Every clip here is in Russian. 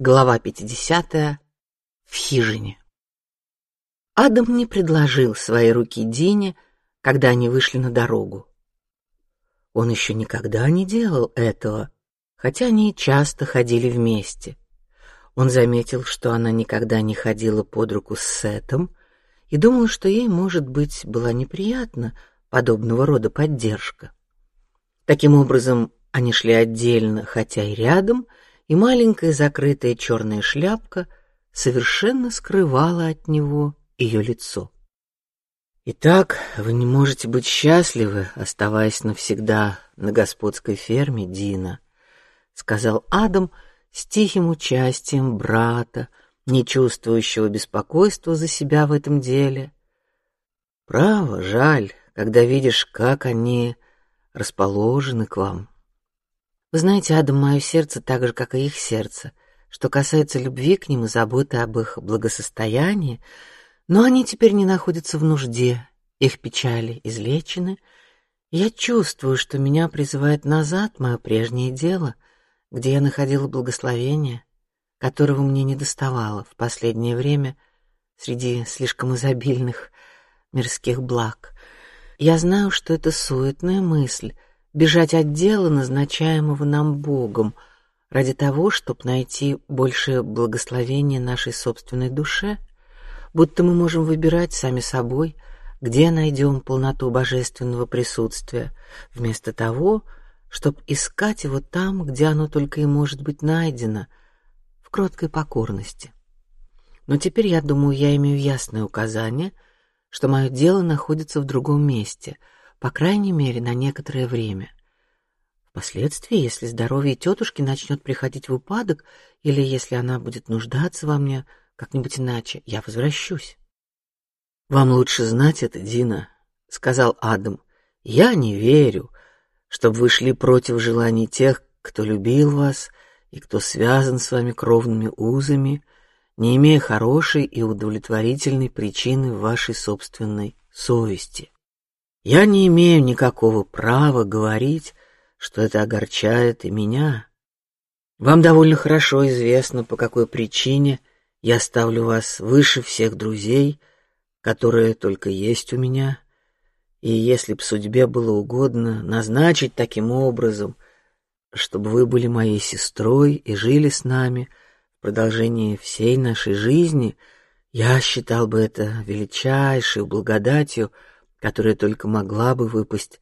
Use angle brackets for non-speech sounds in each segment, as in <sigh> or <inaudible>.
Глава 50. В хижине. Адам не предложил своей руки Дине, когда они вышли на дорогу. Он еще никогда не делал этого, хотя они часто ходили вместе. Он заметил, что она никогда не ходила под руку с Сетом, и думал, что ей, может быть, была неприятна подобного рода поддержка. Таким образом, они шли отдельно, хотя и рядом, и маленькая закрытая черная шляпка совершенно скрывала от него ее лицо. Итак, вы не можете быть счастливы, оставаясь навсегда на господской ферме Дина, сказал Адам с тихим участием брата, не чувствующего беспокойства за себя в этом деле. Право, жаль, когда видишь, как они расположены к вам. Вы знаете, Адам, мое сердце так же, как и их сердце, что касается любви к ним и заботы об их благосостоянии, но они теперь не находятся в нужде, их печали излечены. Я чувствую, что меня призывает назад мое прежнее дело, где я находила благословение, которого мне не доставало в последнее время среди слишком изобильных мирских благ. Я знаю, что это суетная мысль, бежать от дела, назначаемого нам Богом, ради того, чтобы найти большее благословение нашей собственной душе, будто мы можем выбирать сами собой, где найдем полноту божественного присутствия, вместо того, чтобы искать его там, где оно только и может быть найдено, в кроткой покорности. Но теперь я думаю, я имею ясное указание, что мое дело находится в другом месте — по крайней мере, на некоторое время. Впоследствии, если здоровье тетушки начнет приходить в упадок, или если она будет нуждаться во мне как-нибудь иначе, я возвращусь. Вам лучше знать это, Дина, сказал Адам. Я не верю, чтобы вы шли против желаний тех, кто любил вас и кто связан с вами кровными узами, не имея хорошей и удовлетворительной причины в вашей собственной совести. Я не имею никакого права говорить, что это огорчает и меня. Вам довольно хорошо известно, по какой причине я ставлю вас выше всех друзей, которые только есть у меня. И если б судьбе было угодно назначить таким образом, чтобы вы были моей сестрой и жили с нами в продолжении всей нашей жизни, я считал бы это величайшей благодатью которая только могла бы выпасть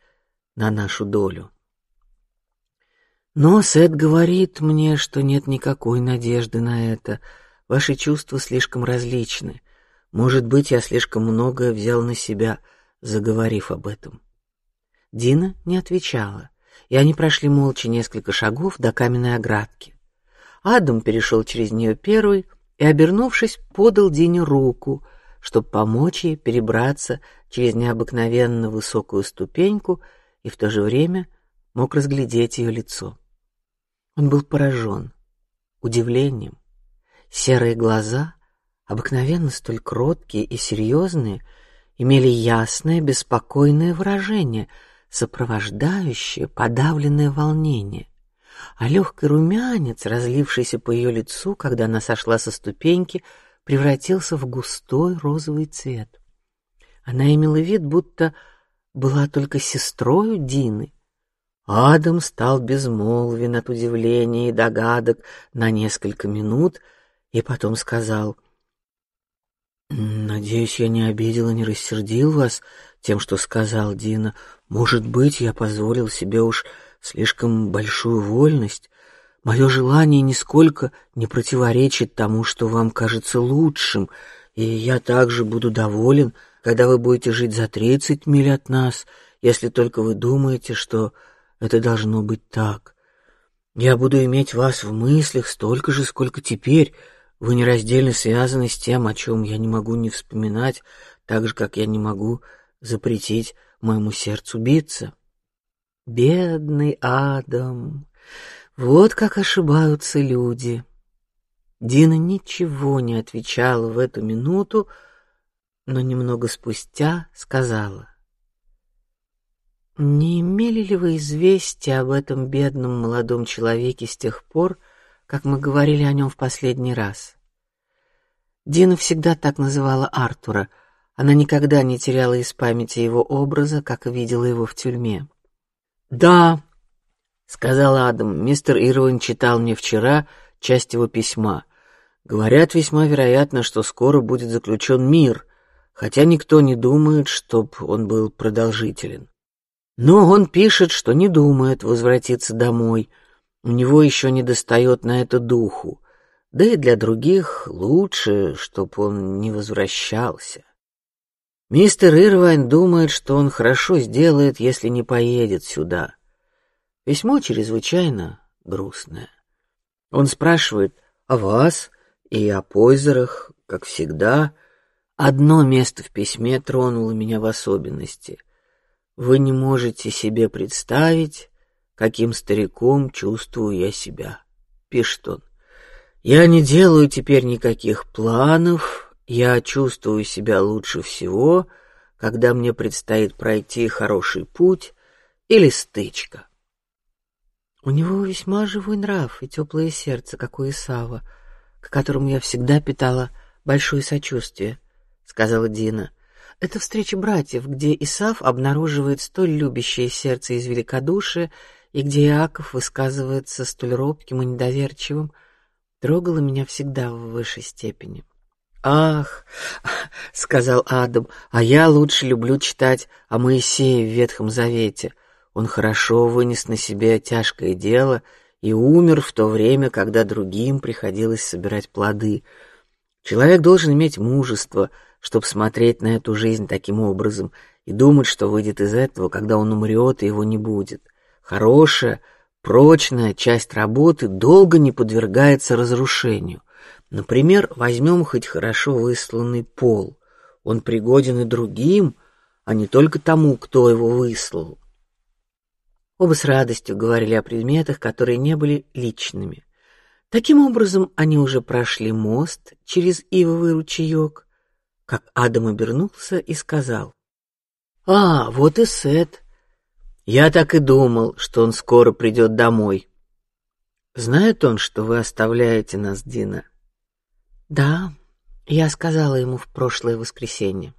на нашу долю. Но Сет говорит мне, что нет никакой надежды на это. Ваши чувства слишком различны. Может быть, я слишком многое взял на себя, заговорив об этом. Дина не отвечала, и они прошли молча несколько шагов до каменной оградки. Адам перешел через нее первый и, обернувшись, подал Дине руку, чтобы помочь ей перебраться через необыкновенно высокую ступеньку и в то же время мог разглядеть ее лицо. Он был поражен удивлением. Серые глаза, обыкновенно столь кроткие и серьезные, имели ясное, беспокойное выражение, сопровождающее подавленное волнение. А легкий румянец, разлившийся по ее лицу, когда она сошла со ступеньки, превратился в густой розовый цвет. Она имела вид, будто была только сестрой Дины. Адам стал безмолвен от удивления и догадок на несколько минут, и потом сказал: "Надеюсь, я не обидел и не рассердил вас тем, что сказал Дина. Может быть, я позволил себе уж слишком большую вольность. Мое желание нисколько не противоречит тому, что вам кажется лучшим, и я также буду доволен, когда вы будете жить за тридцать миль от нас, если только вы думаете, что это должно быть так. Я буду иметь вас в мыслях столько же, сколько теперь. Вы нераздельно связаны с тем, о чем я не могу не вспоминать, так же, как я не могу запретить моему сердцу биться. Бедный Адам. Вот как ошибаются люди. Дина ничего не отвечала в эту минуту, но немного спустя сказала: "Не имели ли вы известия об этом бедном молодом человеке с тех пор, как мы говорили о нем в последний раз. Дина всегда так называла Артура. Она никогда не теряла из памяти его образа, как видела его в тюрьме. Да, сказал Адам. Мистер Ирвин читал мне вчера часть его письма. Говорят, весьма вероятно, что скоро будет заключен мир, хотя никто не думает, чтоб он был продолжителен. Но он пишет, что не думает возвратиться домой. У него еще не достает на это духу. Да и для других лучше, чтоб он не возвращался. Мистер Ирвайн думает, что он хорошо сделает, если не поедет сюда. Письмо чрезвычайно грустное. Он спрашивает о вас и о Пойзерах, как всегда. Одно место в письме тронуло меня в особенности. Вы не можете себе представить, каким стариком чувствую я себя, пишет он. Я не делаю теперь никаких планов, я чувствую себя лучше всего, когда мне предстоит пройти хороший путь или стычка. У него весьма живой нрав и теплое сердце, как у Исава, к которому я всегда питала большое сочувствие, сказала Дина. Это встреча братьев, где Исав обнаруживает столь любящее сердце из великодушия, и где Иаков высказывается столь робким и недоверчивым, трогала меня всегда в высшей степени. Ах, <laughs> сказал Адам, а я лучше люблю читать о Моисее в Ветхом Завете. Он хорошо вынес на себе тяжкое дело и умер в то время, когда другим приходилось собирать плоды. Человек должен иметь мужество, чтобы смотреть на эту жизнь таким образом и думать, что выйдет из этого, когда он умрет и его не будет. Хорошая, прочная часть работы долго не подвергается разрушению. Например, возьмем хоть хорошо высланный пол. Он пригоден и другим, а не только тому, кто его выслал. Оба с радостью говорили о предметах, которые не были личными. Таким образом, они уже прошли мост через ивовый ручеек, как Адам обернулся и сказал: "А, вот и Сет. Я так и думал, что он скоро придет домой. Знает он, что вы оставляете нас, Дина?" "Да, я сказала ему в прошлое воскресенье."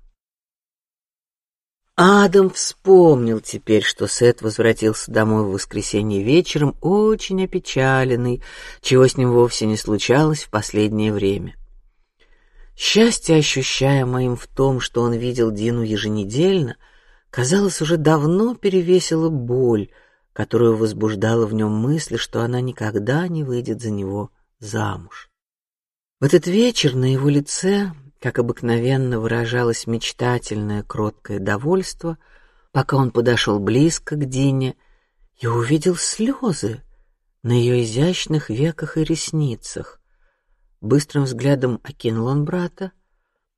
Адам вспомнил теперь, что Сет возвратился домой в воскресенье вечером, очень опечаленный, чего с ним вовсе не случалось в последнее время. Счастье, ощущаемое им в том, что он видел Дину еженедельно, казалось, уже давно перевесило боль, которую возбуждала в нем мысль, что она никогда не выйдет за него замуж. В этот вечер на его лице как обыкновенно выражалось мечтательное кроткое довольство, пока он подошел близко к Дине и увидел слезы на ее изящных веках и ресницах. Быстрым взглядом окинул он брата,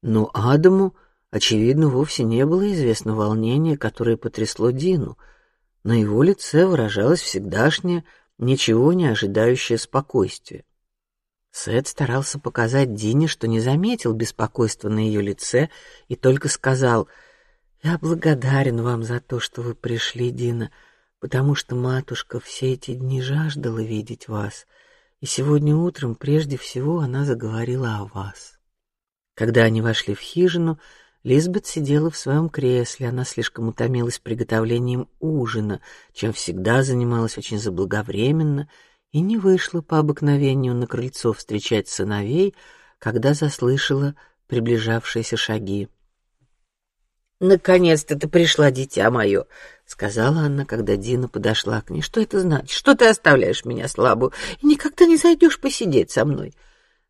но Адаму, очевидно, вовсе не было известно волнение, которое потрясло Дину. На его лице выражалось всегдашнее, ничего не ожидающее спокойствие. Сет старался показать Дине, что не заметил беспокойства на ее лице и только сказал: "Я благодарен вам за то, что вы пришли, Дина, потому что матушка все эти дни жаждала видеть вас, и сегодня утром прежде всего она заговорила о вас". Когда они вошли в хижину, Лизбет сидела в своем кресле. Она слишком утомилась приготовлением ужина, чем всегда занималась очень заблаговременно и не вышла по обыкновению на крыльцо встречать сыновей, когда заслышала приближавшиеся шаги. Наконец-то ты пришла, дитя мое, сказала она, когда Дина подошла к ней. Что это значит? Что ты оставляешь меня слабую и никогда не зайдешь посидеть со мной?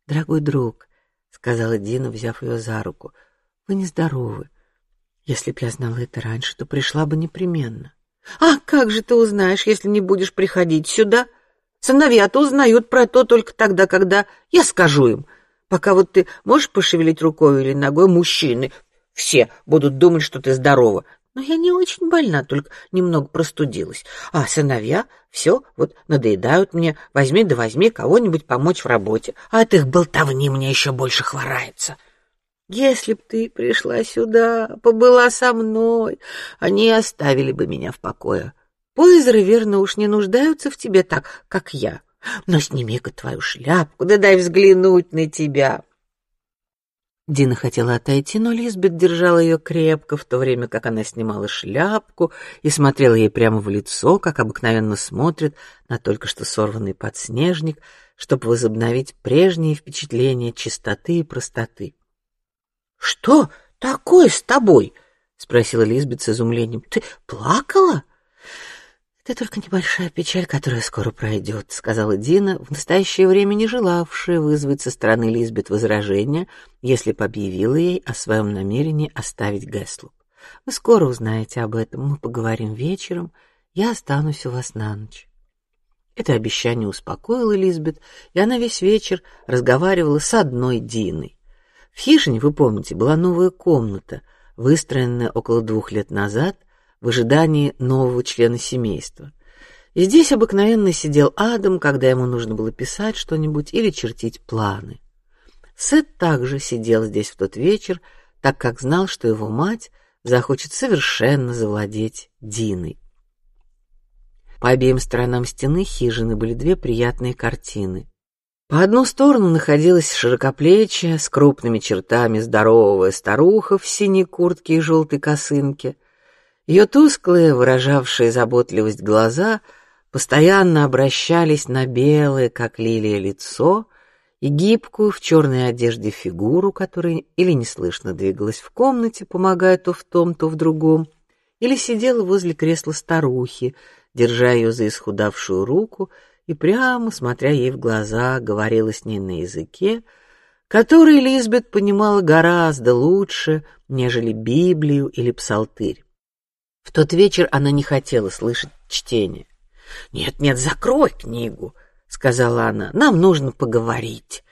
Дорогой друг, сказала Дина, взяв ее за руку, вы нездоровы. Если б я знала это раньше, то пришла бы непременно. А как же ты узнаешь, если не будешь приходить сюда? Сыновья-то узнают про то только тогда, когда я скажу им. Пока вот ты можешь пошевелить рукой или ногой, мужчины все будут думать, что ты здорова. Но я не очень больна, только немного простудилась. А сыновья все вот надоедают мне. Возьми да возьми кого-нибудь помочь в работе. А от их болтовни мне еще больше хворается. Если б ты пришла сюда, побыла со мной, они оставили бы меня в покое. Поэзеры, верно, уж не нуждаются в тебе так, как я. Но сними-ка твою шляпку, да дай взглянуть на тебя. Дина хотела отойти, но Лизбет держала ее крепко, в то время как она снимала шляпку и смотрела ей прямо в лицо, как обыкновенно смотрит на только что сорванный подснежник, чтобы возобновить прежние впечатления чистоты и простоты. Что такое с тобой? спросила Лизбет с изумлением. Ты плакала? Это только небольшая печаль, которая скоро пройдет, сказала Дина, в настоящее время не желавшая вызвать со стороны Лизбет возражения, если бы объявила ей о своем намерении оставить Гэслуп. Вы скоро узнаете об этом, мы поговорим вечером, я останусь у вас на ночь. Это обещание успокоило Лизбет, и она весь вечер разговаривала с одной Диной. В хижине, вы помните, была новая комната, выстроенная около двух лет назад в ожидании нового члена семейства. И здесь обыкновенно сидел Адам, когда ему нужно было писать что-нибудь или чертить планы. Сет также сидел здесь в тот вечер, так как знал, что его мать захочет совершенно завладеть Диной. По обеим сторонам стены хижины были две приятные картины. По одну сторону находилась широкоплечья с крупными чертами здоровая старуха в синей куртке и желтой косынке, ее тусклые, выражавшие заботливость глаза постоянно обращались на белое, как лилия, лицо и гибкую в черной одежде фигуру, которая или неслышно двигалась в комнате, помогая то в том, то в другом, или сидела возле кресла старухи, держа ее за исхудавшую руку и прямо смотря ей в глаза, говорила с ней на языке, который Лизбет понимала гораздо лучше, нежели Библию или Псалтырь. В тот вечер она не хотела слышать чтение. Нет, нет, закрой книгу, сказала она. Нам нужно поговорить.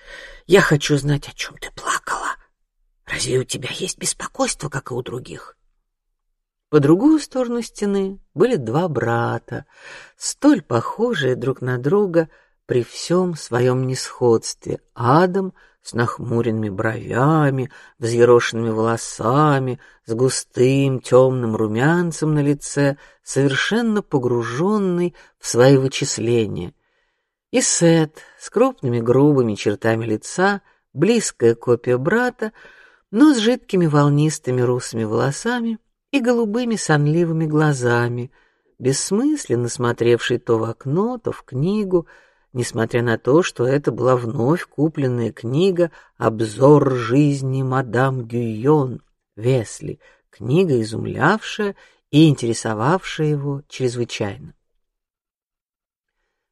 Я хочу знать, о чем ты плакала. Разве у тебя есть беспокойство, как и у других? По другую сторону стены были два брата, столь похожие друг на друга при всем своем несходстве. Адам с нахмуренными бровями, взъерошенными волосами, с густым темным румянцем на лице, совершенно погруженный в свои вычисления. И Сет с крупными грубыми чертами лица, близкая копия брата, но с жидкими волнистыми русыми волосами и голубыми сонливыми глазами, бессмысленно смотревший то в окно, то в книгу, несмотря на то, что это была вновь купленная книга «Обзор жизни мадам Гюйон» Весли, книга, изумлявшая и интересовавшая его чрезвычайно.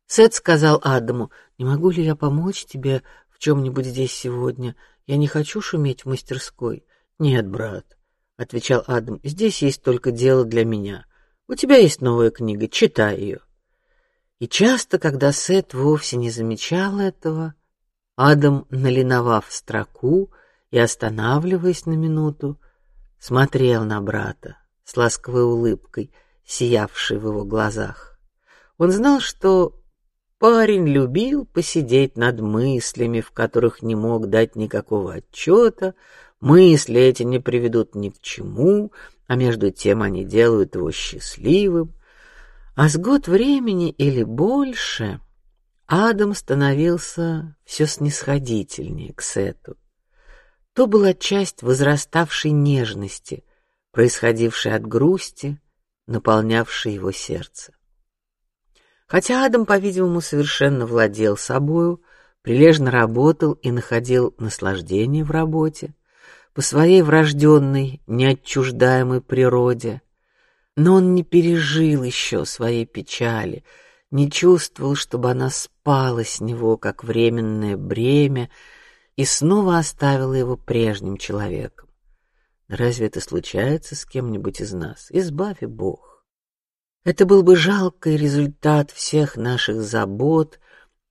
Сет сказал Адаму: "Не могу ли я помочь тебе в чем-нибудь здесь сегодня? Я не хочу шуметь в мастерской". "Нет, брат", отвечал Адам. "Здесь есть только дело для меня. У тебя есть новая книга, читай ее". И часто, когда Сет вовсе не замечал этого, Адам, налиновав строку и останавливаясь на минуту, смотрел на брата с ласковой улыбкой, сиявшей в его глазах. Он знал, что парень любил посидеть над мыслями, в которых не мог дать никакого отчета. Мысли эти не приведут ни к чему, а между тем они делают его счастливым. А с год времени или больше Адам становился все снисходительнее к Сету. То была часть возраставшей нежности, происходившей от грусти, наполнявшей его сердце. Хотя Адам, по-видимому, совершенно владел собою, прилежно работал и находил наслаждение в работе по своей врожденной, неотчуждаемой природе, но он не пережил еще своей печали, не чувствовал, чтобы она спала с него, как временное бремя, и снова оставила его прежним человеком. Разве это случается с кем-нибудь из нас? Избави Бог. Это был бы жалкий результат всех наших забот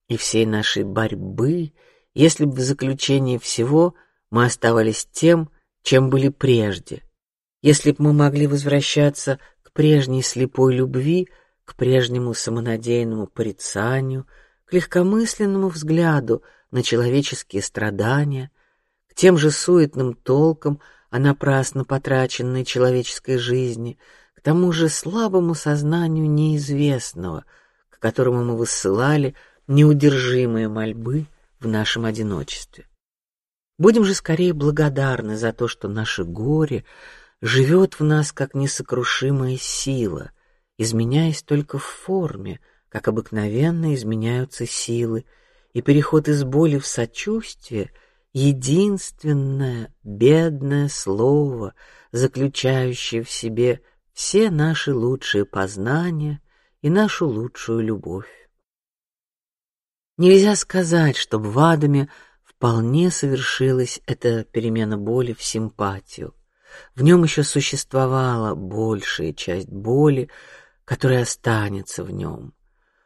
и всей нашей борьбы, если бы в заключении всего мы оставались тем, чем были прежде. Если бы мы могли возвращаться прежней слепой любви, к прежнему самонадеянному порицанию, к легкомысленному взгляду на человеческие страдания, к тем же суетным толкам о напрасно потраченной человеческой жизни, к тому же слабому сознанию неизвестного, к которому мы высылали неудержимые мольбы в нашем одиночестве. Будем же скорее благодарны за то, что наше горе живет в нас как несокрушимая сила, изменяясь только в форме, как обыкновенно изменяются силы, и переход из боли в сочувствие — единственное бедное слово, заключающее в себе все наши лучшие познания и нашу лучшую любовь. Нельзя сказать, чтобы в Адаме вполне совершилась эта перемена боли в симпатию. В нем еще существовала большая часть боли, которая останется в нем.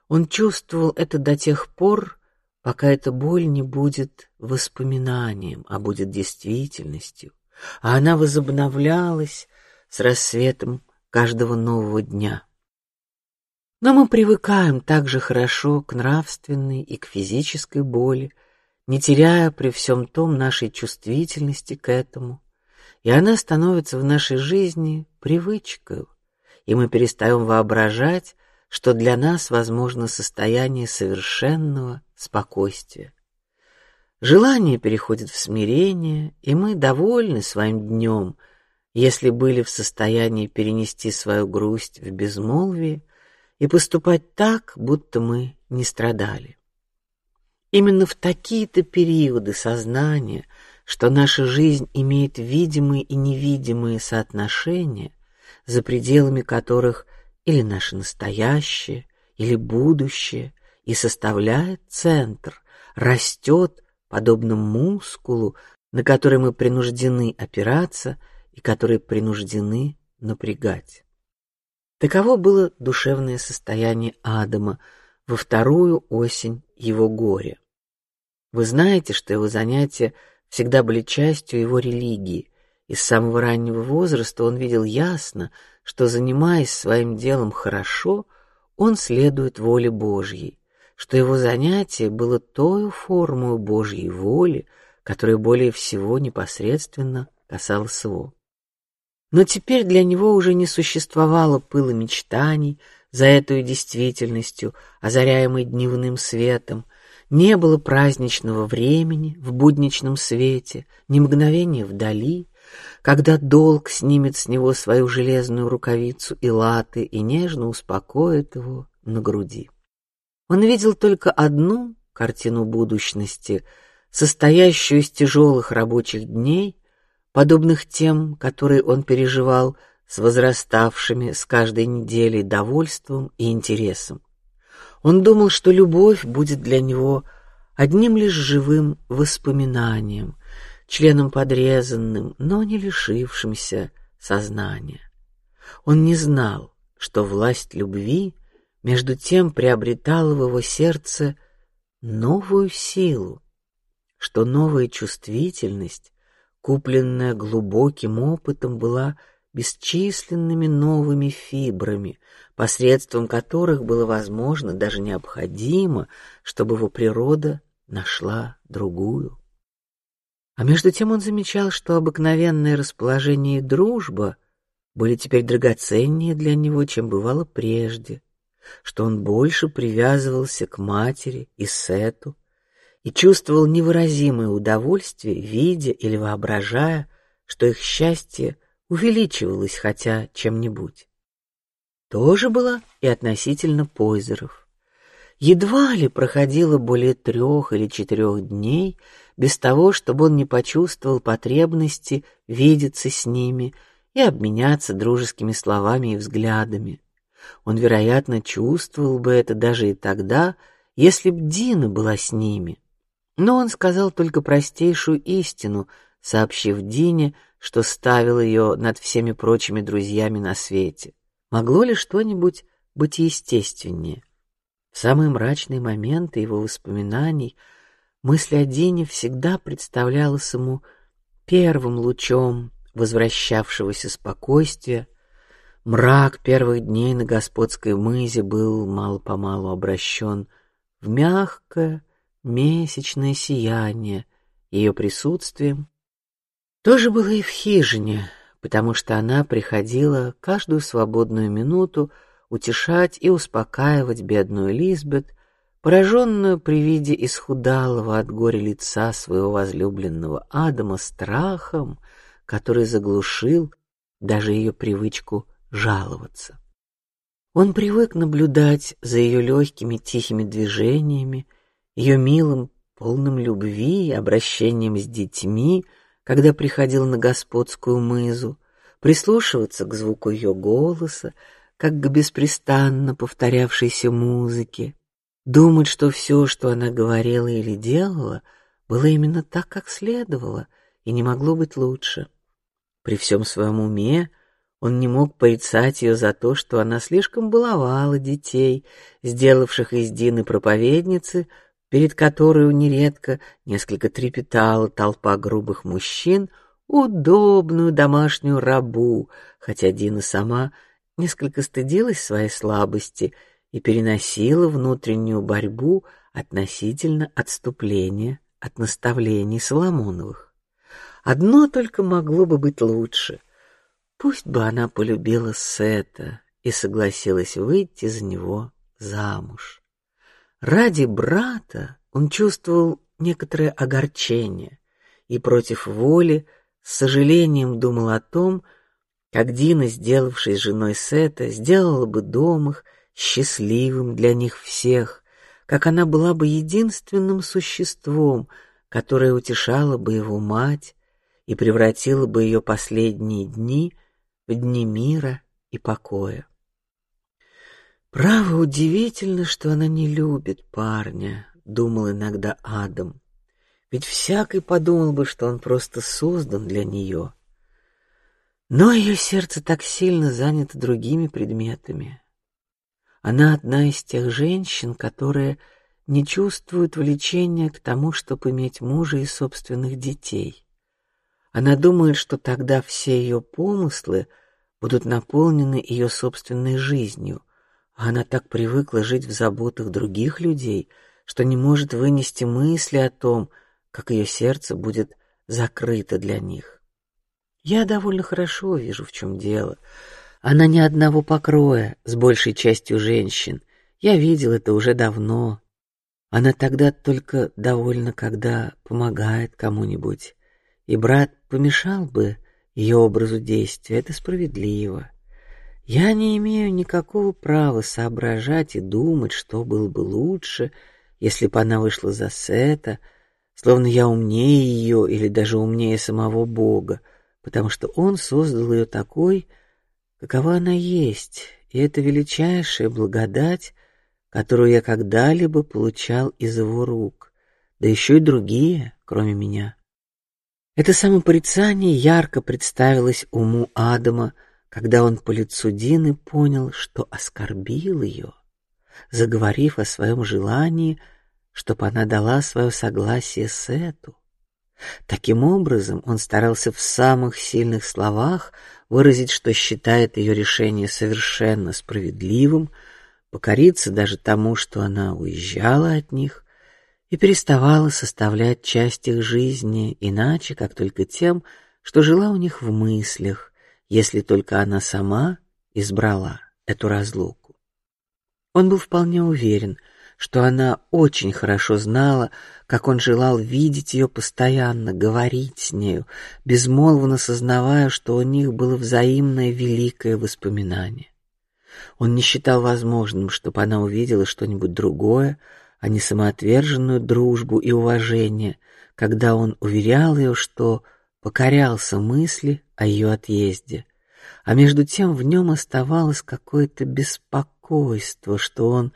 Он чувствовал это до тех пор, пока эта боль не будет воспоминанием, а будет действительностью, а она возобновлялась с рассветом каждого нового дня. Но мы привыкаем также хорошо к нравственной и к физической боли, не теряя при всем том нашей чувствительности к этому, и она становится в нашей жизни привычкой, и мы перестаем воображать, что для нас возможно состояние совершенного спокойствия. Желание переходит в смирение, и мы довольны своим днем, если были в состоянии перенести свою грусть в безмолвие и поступать так, будто мы не страдали. Именно в такие-то периоды сознания, что наша жизнь имеет видимые и невидимые соотношения, за пределами которых или наше настоящее, или будущее, и составляет центр, растет подобно мускулу, на который мы принуждены опираться и который принуждены напрягать. Таково было душевное состояние Адама во вторую осень его горя. Вы знаете, что его занятия всегда были частью его религии, и с самого раннего возраста он видел ясно, что занимаясь своим делом хорошо, он следует воле Божьей, что его занятие было той формой Божьей воли, которая более всего непосредственно касалась его. Но теперь для него уже не существовало пыла мечтаний за этой действительностью, озаряемой дневным светом, не было праздничного времени в будничном свете, ни мгновения вдали, когда долг снимет с него свою железную рукавицу и латы и нежно успокоит его на груди. Он видел только одну картину будущности, состоящую из тяжелых рабочих дней подобных тем, которые он переживал с возраставшими с каждой неделей довольством и интересом. Он думал, что любовь будет для него одним лишь живым воспоминанием, членом подрезанным, но не лишившимся сознания. Он не знал, что власть любви между тем приобретала в его сердце новую силу, что новая чувствительность купленная глубоким опытом, была бесчисленными новыми фибрами, посредством которых было возможно, даже необходимо, чтобы его природа нашла другую. А между тем он замечал, что обыкновенное расположение и дружба были теперь драгоценнее для него, чем бывало прежде, что он больше привязывался к матери и Сету, и чувствовал невыразимое удовольствие, видя или воображая, что их счастье увеличивалось хотя чем-нибудь. Тоже было и относительно Пойзеров. Едва ли проходило более трех или четырех дней без того, чтобы он не почувствовал потребности видеться с ними и обменяться дружескими словами и взглядами. Он, вероятно, чувствовал бы это даже и тогда, если б Дина была с ними. Но он сказал только простейшую истину, сообщив Дине, что ставил ее над всеми прочими друзьями на свете. Могло ли что-нибудь быть естественнее? В самые мрачные моменты его воспоминаний мысль о Дине всегда представлялась ему первым лучом возвращавшегося спокойствия. Мрак первых дней на господской мызе был мало по малу обращен в мягкое, месячное сияние ее присутствием. Тоже было и в хижине, потому что она приходила каждую свободную минуту утешать и успокаивать бедную Лизбет, пораженную при виде исхудалого от горя лица своего возлюбленного Адама страхом, который заглушил даже ее привычку жаловаться. Он привык наблюдать за ее легкими тихими движениями, ее милым, полным любви обращением с детьми, когда приходил на господскую мызу, прислушиваться к звуку ее голоса, как к беспрестанно повторявшейся музыке, думать, что все, что она говорила или делала, было именно так, как следовало, и не могло быть лучше. При всем своем уме он не мог порицать ее за то, что она слишком баловала детей, сделавших из Дины проповедницы, перед которой нередко несколько трепетала толпа грубых мужчин, удобную домашнюю рабу, хотя Дина сама несколько стыдилась своей слабости и переносила внутреннюю борьбу относительно отступления от наставлений Соломоновых. Одно только могло бы быть лучше. Пусть бы она полюбила Сета и согласилась выйти за него замуж. Ради брата он чувствовал некоторое огорчение и против воли с сожалением думал о том, как Дина, сделавшись женой Сета, сделала бы дом их счастливым для них всех, как она была бы единственным существом, которое утешало бы его мать и превратило бы ее последние дни в дни мира и покоя. Право удивительно, что она не любит парня, думал иногда Адам. Ведь всякий подумал бы, что он просто создан для нее. Но ее сердце так сильно занято другими предметами. Она одна из тех женщин, которые не чувствуют влечения к тому, чтобы иметь мужа и собственных детей. Она думает, что тогда все ее помыслы будут наполнены ее собственной жизнью, она так привыкла жить в заботах других людей, что не может вынести мысли о том, как ее сердце будет закрыто для них. Я довольно хорошо вижу, в чем дело. Она не одного покроя с большей частью женщин. Я видел это уже давно. Она тогда только довольна, когда помогает кому-нибудь. И брат помешал бы ее образу действия. Это справедливо. Я не имею никакого права соображать и думать, что было бы лучше, если бы она вышла за Сета, словно я умнее ее или даже умнее самого Бога потому что он создал ее такой, какова она есть, и это величайшая благодать, которую я когда-либо получал из его рук, да еще и другие, кроме меня. Это самопорицание ярко представилось уму Адама, когда он по лицу Дины понял, что оскорбил ее, заговорив о своем желании, чтобы она дала свое согласие Сету. Таким образом, он старался в самых сильных словах выразить, что считает ее решение совершенно справедливым, покориться даже тому, что она уезжала от них и переставала составлять часть их жизни, иначе как только тем, что жила у них в мыслях, если только она сама избрала эту разлуку. Он был вполне уверен, что она очень хорошо знала, как он желал видеть ее постоянно, говорить с нею, безмолвно сознавая, что у них было взаимное великое воспоминание. Он не считал возможным, чтобы она увидела что-нибудь другое, а не самоотверженную дружбу и уважение, когда он уверял ее, что покорялся мысли о ее отъезде, а между тем в нем оставалось какое-то беспокойство, что он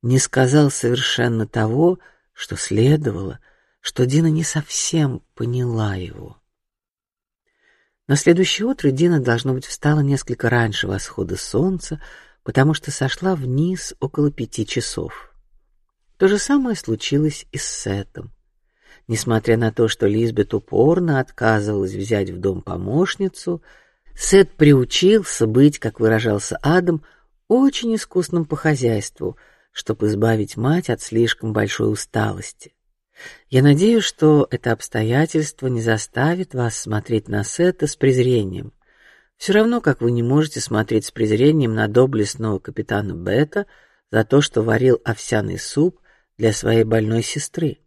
не сказал совершенно того, что следовало, что Дина не совсем поняла его. На следующее утро Дина должно быть встала несколько раньше восхода солнца, потому что сошла вниз около пяти часов. То же самое случилось и с Сетом. Несмотря на то, что Лизбет упорно отказывалась взять в дом помощницу, Сет приучился быть, как выражался Адам, очень искусным по хозяйству, чтобы избавить мать от слишком большой усталости. Я надеюсь, что это обстоятельство не заставит вас смотреть на Сета с презрением. Все равно, как вы не можете смотреть с презрением на доблестного капитана Бета за то, что варил овсяный суп для своей больной сестры.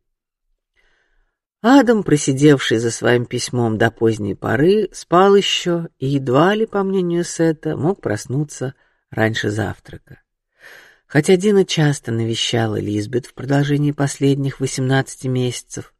Адам, просидевший за своим письмом до поздней поры, спал еще и едва ли, по мнению Сета, мог проснуться раньше завтрака. Хотя Дина часто навещала Лизбет в продолжении последних восемнадцати месяцев,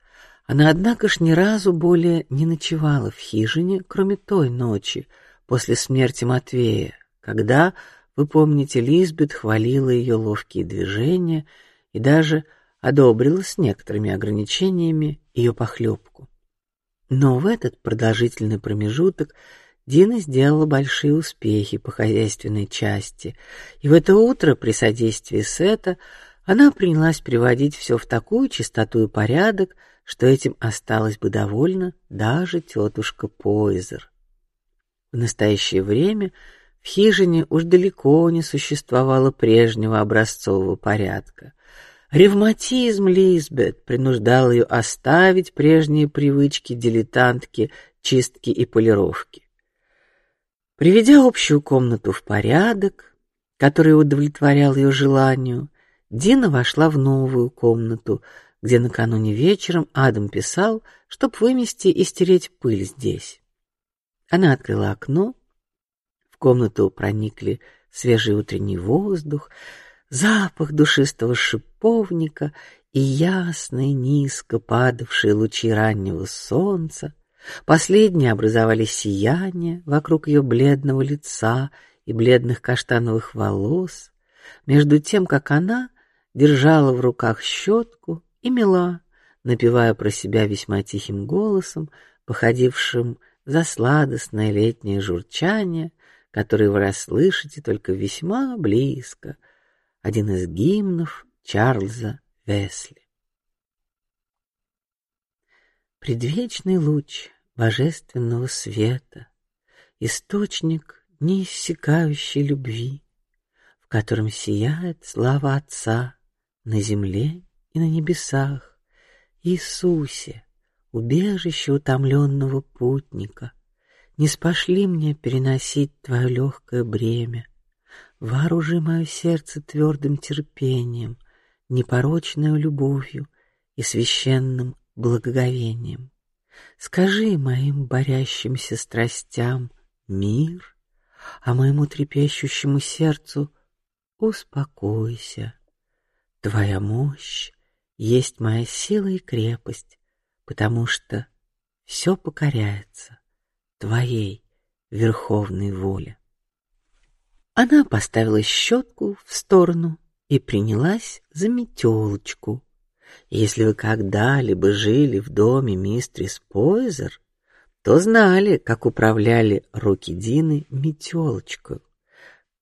она однако ж ни разу более не ночевала в хижине, кроме той ночи после смерти Матвея, когда, вы помните, Лизбет хвалила ее ловкие движения и даже одобрила с некоторыми ограничениями ее похлебку. Но в этот продолжительный промежуток Дина сделала большие успехи по хозяйственной части, и в это утро при содействии Сета она принялась приводить все в такую чистоту и порядок, что этим осталась бы довольна даже тетушка Пойзер. В настоящее время в хижине уж далеко не существовало прежнего образцового порядка. Ревматизм Лизбет принуждал ее оставить прежние привычки дилетантки чистки и полировки. Приведя общую комнату в порядок, который удовлетворял ее желанию, Дина вошла в новую комнату, где накануне вечером Адам писал, чтоб вымести и стереть пыль здесь. Она открыла окно, в комнату проникли свежий утренний воздух, запах душистого шиповника и ясные низко падавшие лучи раннего солнца. Последние образовали сияние вокруг ее бледного лица и бледных каштановых волос, между тем как она держала в руках щетку и мела, напевая про себя весьма тихим голосом, походившим за сладостное летнее журчание, которое вы расслышите только весьма близко, один из гимнов Чарльза Весли. Предвечный луч божественного света, источник неиссякающей любви, в котором сияет слава Отца на земле и на небесах, Иисусе, убежище утомленного путника, не спошли мне переносить твое легкое бремя Вооружи мое сердце твердым терпением, непорочной любовью и священным благоговением. Скажи моим борящимся страстям мир, а моему трепещущему сердцу успокойся. Твоя мощь есть моя сила и крепость, потому что все покоряется твоей верховной воле. Она поставила щетку в сторону и принялась за метелочку. Если вы когда-либо жили в доме мистерис Пойзер, то знали, как управляли руки Дины метелочкой.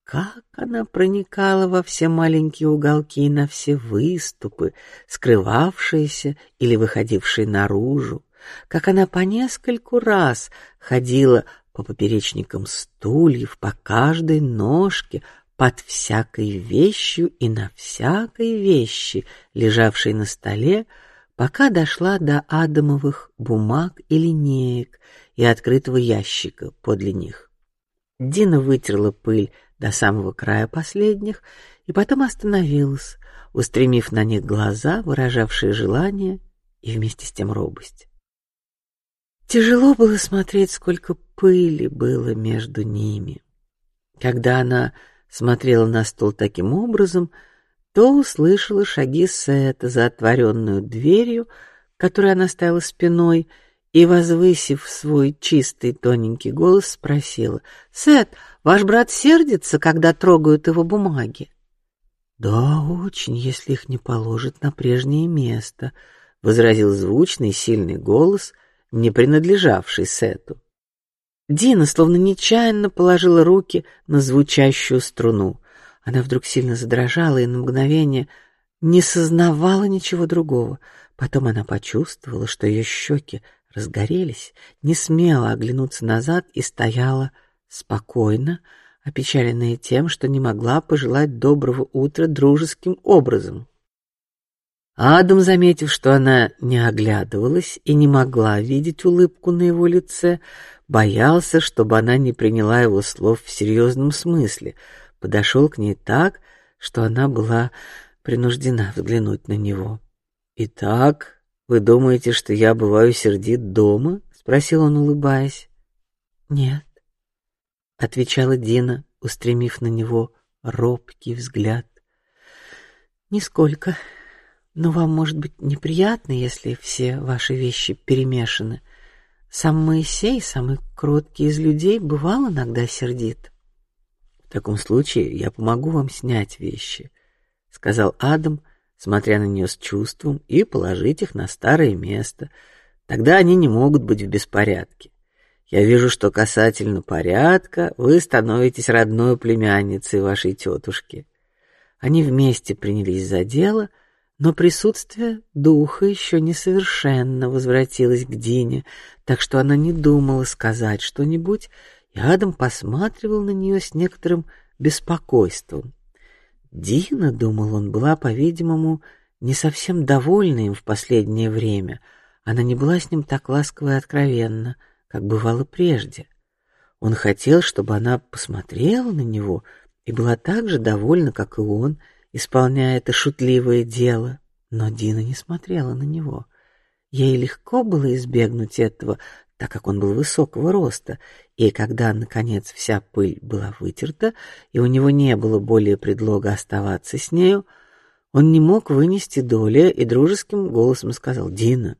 Как она проникала во все маленькие уголки и на все выступы, скрывавшиеся или выходившие наружу, как она по нескольку раз ходила по поперечникам стульев, по каждой ножке, под всякой вещью и на всякой вещи, лежавшей на столе, пока дошла до адамовых бумаг и линеек и открытого ящика подле них. Дина вытерла пыль до самого края последних и потом остановилась, устремив на них глаза, выражавшие желание и вместе с тем робость. Тяжело было смотреть, сколько пыли было между ними. Когда она смотрела на стол таким образом, то услышала шаги Сета за отворенную дверью, которой она стояла спиной, и, возвысив свой чистый тоненький голос, спросила: "Сет, ваш брат сердится, когда трогают его бумаги?" "Да, очень, если их не положат на прежнее место", возразил звучный сильный голос, не принадлежавший Сету. Дина словно нечаянно положила руки на звучащую струну. Она вдруг сильно задрожала и на мгновение не сознавала ничего другого. Потом она почувствовала, что ее щеки разгорелись, не смела оглянуться назад и стояла спокойно, опечаленная тем, что не могла пожелать доброго утра дружеским образом. Адам, заметив, что она не оглядывалась и не могла видеть улыбку на его лице, боялся, чтобы она не приняла его слов в серьезном смысле, подошел к ней так, что она была принуждена взглянуть на него. Итак, вы думаете, что я бываю сердит дома? спросил он, улыбаясь. Нет, отвечала Дина, устремив на него робкий взгляд. Нисколько. Но вам может быть неприятно, если все ваши вещи перемешаны. Сам Моисей, самый кроткий из людей, бывал иногда сердит. В таком случае я помогу вам снять вещи, сказал Адам, смотря на нее с чувством, и положить их на старое место. Тогда они не могут быть в беспорядке. Я вижу, что касательно порядка вы становитесь родной племянницей вашей тетушки. Они вместе принялись за дело но присутствие духа еще не совершенно возвратилось к Дине, так что она не думала сказать что-нибудь, и Адам посматривал на нее с некоторым беспокойством. Дина, думал он, была, по-видимому, не совсем довольна им в последнее время. Она не была с ним так ласкова и откровенна, как бывало прежде. Он хотел, чтобы она посмотрела на него и была так же довольна, как и он, исполняя это шутливое дело, но Дина не смотрела на него. Ей легко было избегнуть этого, так как он был высокого роста, и когда наконец вся пыль была вытерта и у него не было более предлога оставаться с нею, он не мог вынести доли и дружеским голосом сказал: "Дина,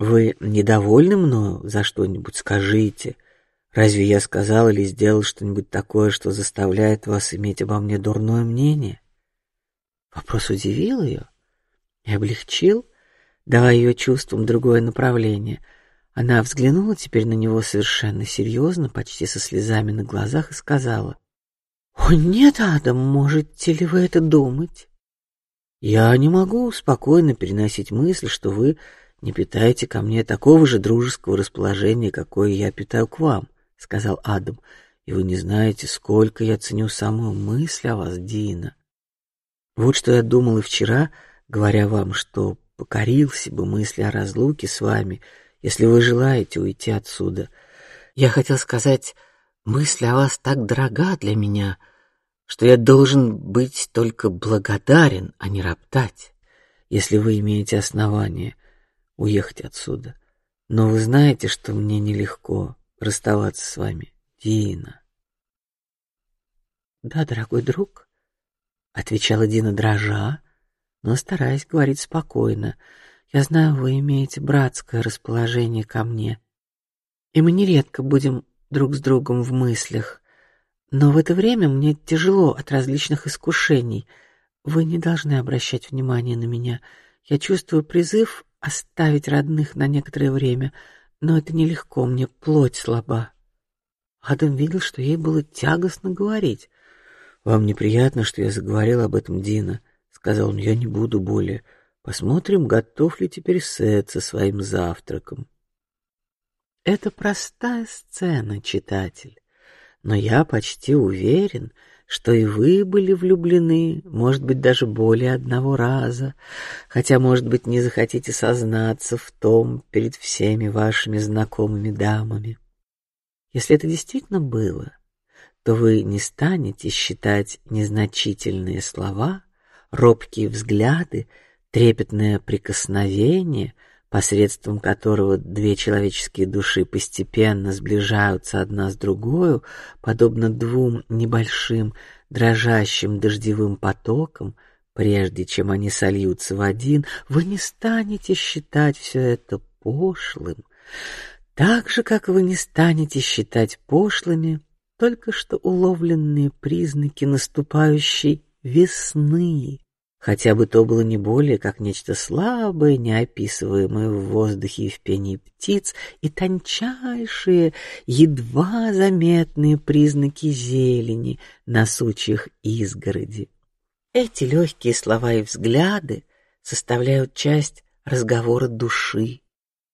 вы недовольны мною за что-нибудь? Скажите. Разве я сказал или сделал что-нибудь такое, что заставляет вас иметь обо мне дурное мнение?" Вопрос удивил ее и облегчил, давая ее чувствам другое направление. Она взглянула теперь на него совершенно серьезно, почти со слезами на глазах, и сказала: "О нет, Адам, можете ли вы это думать? Я не могу спокойно переносить мысль, что вы не питаете ко мне такого же дружеского расположения, какое я питаю к вам", сказал Адам. "И вы не знаете, сколько я ценю самую мысль о вас, Дина. Вот что я думал и вчера, говоря вам, что покорился бы мысли о разлуке с вами, если вы желаете уйти отсюда. Я хотел сказать, мысль о вас так дорога для меня, что я должен быть только благодарен, а не роптать, если вы имеете основания уехать отсюда. Но вы знаете, что мне нелегко расставаться с вами, Дина. Да, дорогой друг, отвечала Дина дрожа, но стараясь говорить спокойно. Я знаю, вы имеете братское расположение ко мне, и мы нередко будем друг с другом в мыслях. Но в это время мне тяжело от различных искушений. Вы не должны обращать внимание на меня. Я чувствую призыв оставить родных на некоторое время, но это нелегко, мне плоть слаба. Адам видел, что ей было тягостно говорить. Вам неприятно, что я заговорил об этом, Дина? сказал он. Я не буду более. Посмотрим, готов ли теперь Сет со своим завтраком. Это простая сцена, читатель, но я почти уверен, что и вы были влюблены, может быть, даже более одного раза, хотя, может быть, не захотите сознаться в том перед всеми вашими знакомыми дамами. Если это действительно было, то вы не станете считать незначительные слова, робкие взгляды, трепетное прикосновение, посредством которого две человеческие души постепенно сближаются одна с другой, подобно двум небольшим дрожащим дождевым потокам, прежде чем они сольются в один, вы не станете считать все это пошлым, так же как вы не станете считать пошлыми только что уловленные признаки наступающей весны, хотя бы то было не более как нечто слабое, неописываемое в воздухе и в пении птиц, и тончайшие, едва заметные признаки зелени на сучьях изгороди. Эти легкие слова и взгляды составляют часть разговора души,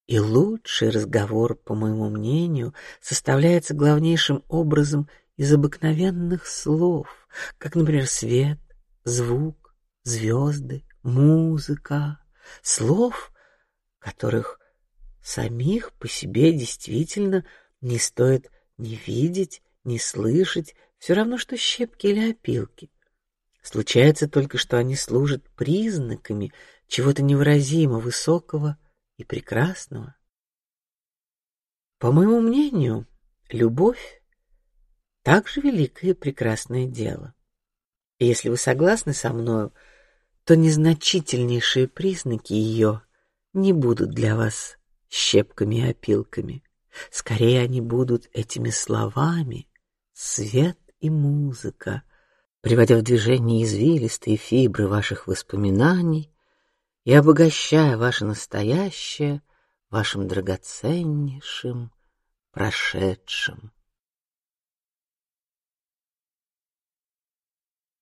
и лучший разговор, по моему мнению, составляется главнейшим образом из обыкновенных слов, как, например, свет, звук, звезды, музыка, слов, которых самих по себе действительно не стоит ни видеть, ни слышать, все равно что щепки или опилки. Случается только, что они служат признаками чего-то невыразимо высокого и прекрасного. По моему мнению, любовь также великое и прекрасное дело. И если вы согласны со мною, то незначительнейшие признаки ее не будут для вас щепками и опилками. Скорее они будут этими словами свет и музыка, приводя в движение извилистые фибры ваших воспоминаний и обогащая ваше настоящее вашим драгоценнейшим прошедшим.